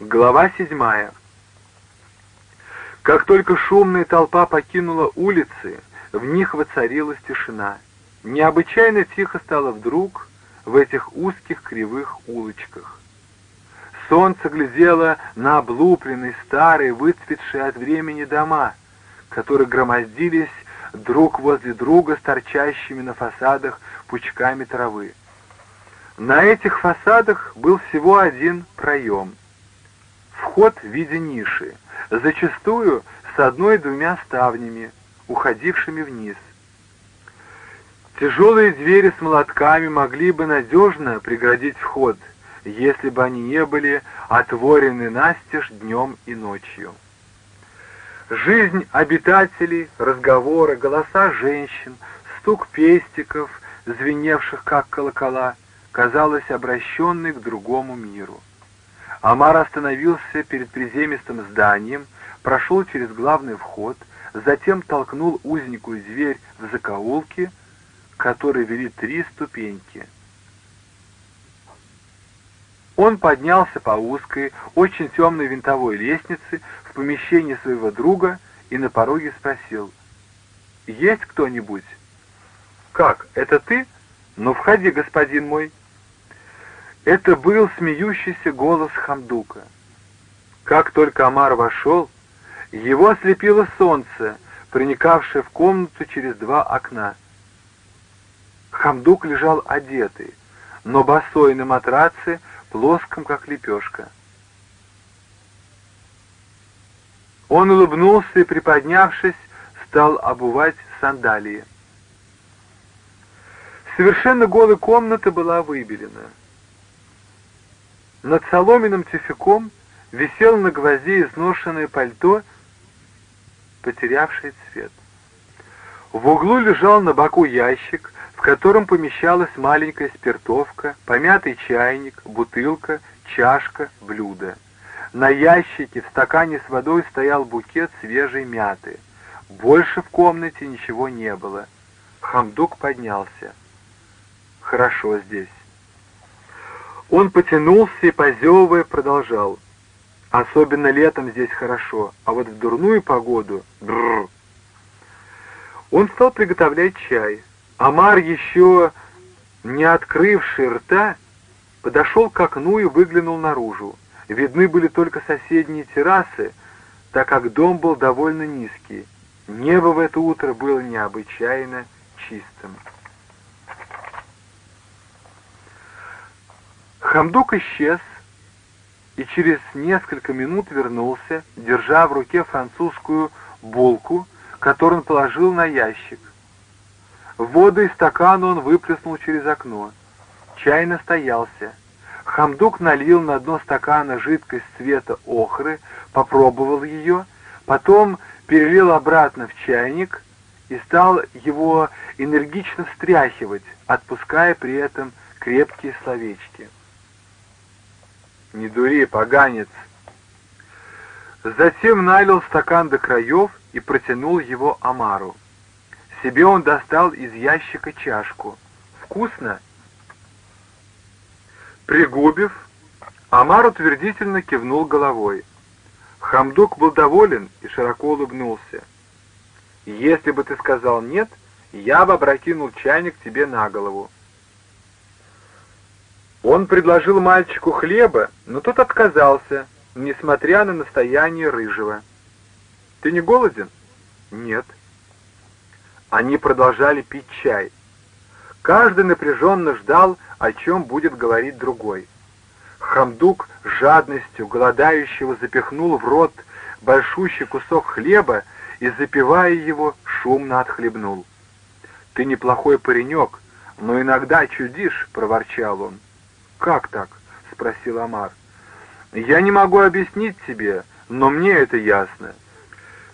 Глава седьмая. Как только шумная толпа покинула улицы, в них воцарилась тишина. Необычайно тихо стало вдруг в этих узких кривых улочках. Солнце глядело на облупленные, старые, выцветшие от времени дома, которые громоздились друг возле друга с торчащими на фасадах пучками травы. На этих фасадах был всего один проем — Вход в виде ниши, зачастую с одной-двумя ставнями, уходившими вниз. Тяжелые двери с молотками могли бы надежно преградить вход, если бы они не были отворены настежь днем и ночью. Жизнь обитателей, разговоры, голоса женщин, стук пестиков, звеневших как колокола, казалось обращенной к другому миру. Амар остановился перед приземистым зданием, прошел через главный вход, затем толкнул узенькую дверь в закоулке, которой вели три ступеньки. Он поднялся по узкой, очень темной винтовой лестнице в помещение своего друга и на пороге спросил, «Есть кто-нибудь?» «Как, это ты? Ну, входи, господин мой». Это был смеющийся голос Хамдука. Как только Амар вошел, его ослепило солнце, проникавшее в комнату через два окна. Хамдук лежал одетый, но босой на матраце, плоском, как лепешка. Он улыбнулся и, приподнявшись, стал обувать сандалии. Совершенно голая комната была выбелена. Над соломенным тюфяком висело на гвозде изношенное пальто, потерявшее цвет. В углу лежал на боку ящик, в котором помещалась маленькая спиртовка, помятый чайник, бутылка, чашка, блюдо. На ящике в стакане с водой стоял букет свежей мяты. Больше в комнате ничего не было. Хамдук поднялся. «Хорошо здесь». Он потянулся и, позевывая, продолжал. Особенно летом здесь хорошо, а вот в дурную погоду — бррр. Он стал приготовлять чай. Амар, еще не открывший рта, подошел к окну и выглянул наружу. Видны были только соседние террасы, так как дом был довольно низкий. Небо в это утро было необычайно чистым. Хамдук исчез и через несколько минут вернулся, держа в руке французскую булку, которую он положил на ящик. Воду из стакана он выплеснул через окно. Чай настоялся. Хамдук налил на дно стакана жидкость цвета охры, попробовал ее, потом перелил обратно в чайник и стал его энергично встряхивать, отпуская при этом крепкие словечки. «Не дури, поганец!» Затем налил стакан до краев и протянул его Амару. Себе он достал из ящика чашку. «Вкусно?» Пригубив, Амар утвердительно кивнул головой. Хамдук был доволен и широко улыбнулся. «Если бы ты сказал «нет», я бы опрокинул чайник тебе на голову». Он предложил мальчику хлеба, но тот отказался, несмотря на настояние рыжего. «Ты не голоден?» «Нет». Они продолжали пить чай. Каждый напряженно ждал, о чем будет говорить другой. Хамдук жадностью голодающего запихнул в рот большущий кусок хлеба и, запивая его, шумно отхлебнул. «Ты неплохой паренек, но иногда чудишь», — проворчал он. «Как так?» — спросил Амар. «Я не могу объяснить тебе, но мне это ясно.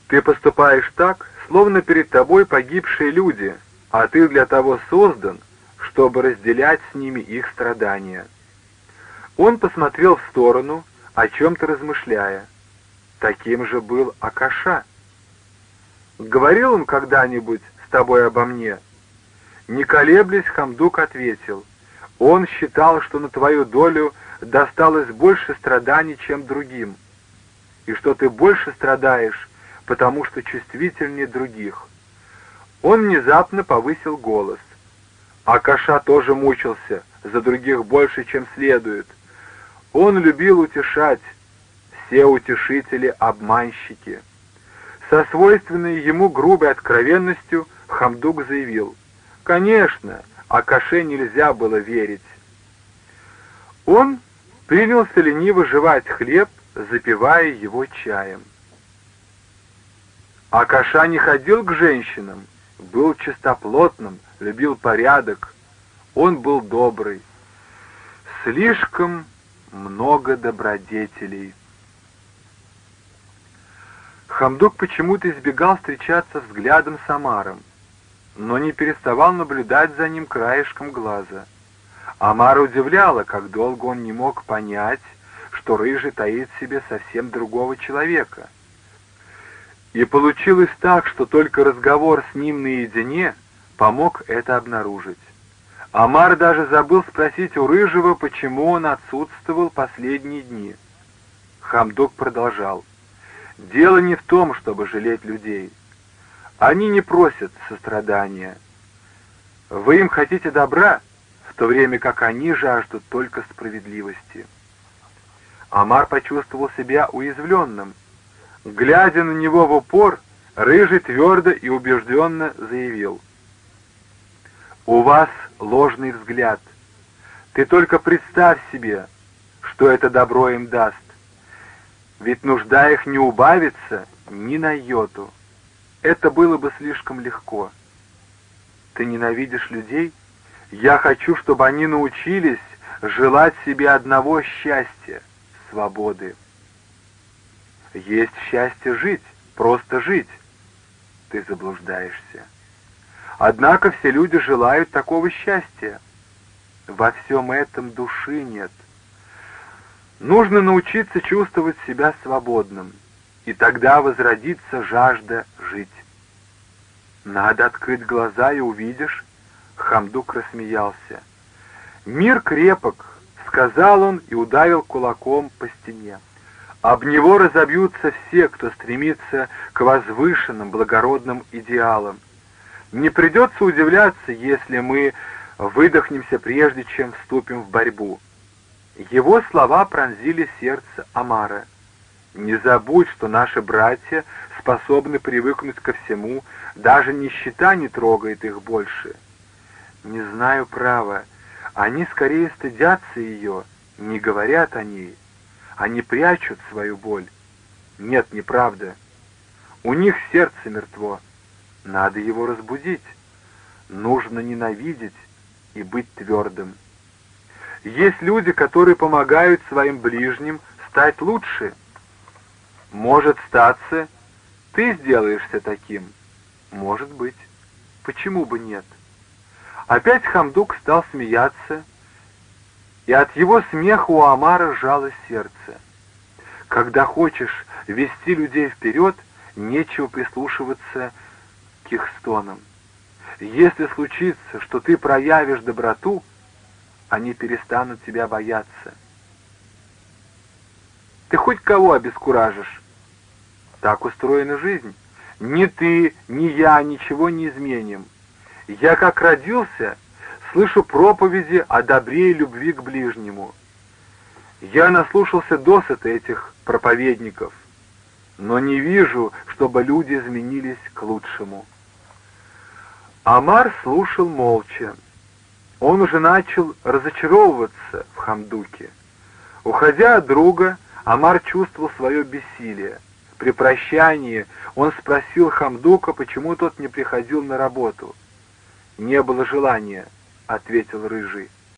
Ты поступаешь так, словно перед тобой погибшие люди, а ты для того создан, чтобы разделять с ними их страдания». Он посмотрел в сторону, о чем-то размышляя. Таким же был Акаша. «Говорил он когда-нибудь с тобой обо мне?» Не колеблясь, Хамдук ответил — он считал, что на твою долю досталось больше страданий, чем другим, и что ты больше страдаешь, потому что чувствительнее других. Он внезапно повысил голос. А Каша тоже мучился, за других больше, чем следует. Он любил утешать, все утешители — обманщики. Со свойственной ему грубой откровенностью Хамдук заявил, «Конечно, Акаше нельзя было верить». Он принялся лениво жевать хлеб, запивая его чаем. Акаша не ходил к женщинам, был чистоплотным, любил порядок, он был добрый. Слишком много добродетелей. Хамдук почему-то избегал встречаться взглядом с Амаром, но не переставал наблюдать за ним краешком глаза. Амара удивляла, как долго он не мог понять, что Рыжий таит в себе совсем другого человека. И получилось так, что только разговор с ним наедине помог это обнаружить. Амар даже забыл спросить у Рыжего, почему он отсутствовал последние дни. Хамдук продолжал. «Дело не в том, чтобы жалеть людей. Они не просят сострадания. Вы им хотите добра, в то время как они жаждут только справедливости». Амар почувствовал себя уязвленным. Глядя на него в упор, Рыжий твердо и убежденно заявил. «У вас ложный взгляд. Ты только представь себе, что это добро им даст. Ведь нужда их не убавится ни на йоту. Это было бы слишком легко. Ты ненавидишь людей? Я хочу, чтобы они научились желать себе одного счастья — свободы. Есть счастье жить, просто жить. Ты заблуждаешься. Однако все люди желают такого счастья. Во всем этом души нет. Нужно научиться чувствовать себя свободным, и тогда возродится жажда жить. Надо открыть глаза и увидишь. Хамдук рассмеялся. Мир крепок, сказал он и ударил кулаком по стене. Об него разобьются все, кто стремится к возвышенным, благородным идеалам. Не придется удивляться, если мы выдохнемся прежде, чем вступим в борьбу. Его слова пронзили сердце Амара. Не забудь, что наши братья способны привыкнуть ко всему, даже нищета не трогает их больше. Не знаю права, они скорее стыдятся ее, не говорят о ней. Они прячут свою боль. Нет, неправда. У них сердце мертво. Надо его разбудить. Нужно ненавидеть и быть твердым. Есть люди, которые помогают своим ближним стать лучше. Может статься, ты сделаешься таким. Может быть. Почему бы нет? Опять Хамдук стал смеяться, и от его смеха у Амара сжалось сердце. Когда хочешь вести людей вперед, нечего прислушиваться к их стонам. Если случится, что ты проявишь доброту, они перестанут тебя бояться. Ты хоть кого обескуражишь? Так устроена жизнь. Ни ты, ни я ничего не изменим. Я как родился, слышу проповеди о добре и любви к ближнему. Я наслушался досыта этих проповедников, но не вижу, чтобы люди изменились к лучшему. Амар слушал молча. Он уже начал разочаровываться в Хамдуке. Уходя от друга, Амар чувствовал свое бессилие. При прощании он спросил Хамдука, почему тот не приходил на работу. Не было желания —— ответил Рыжий.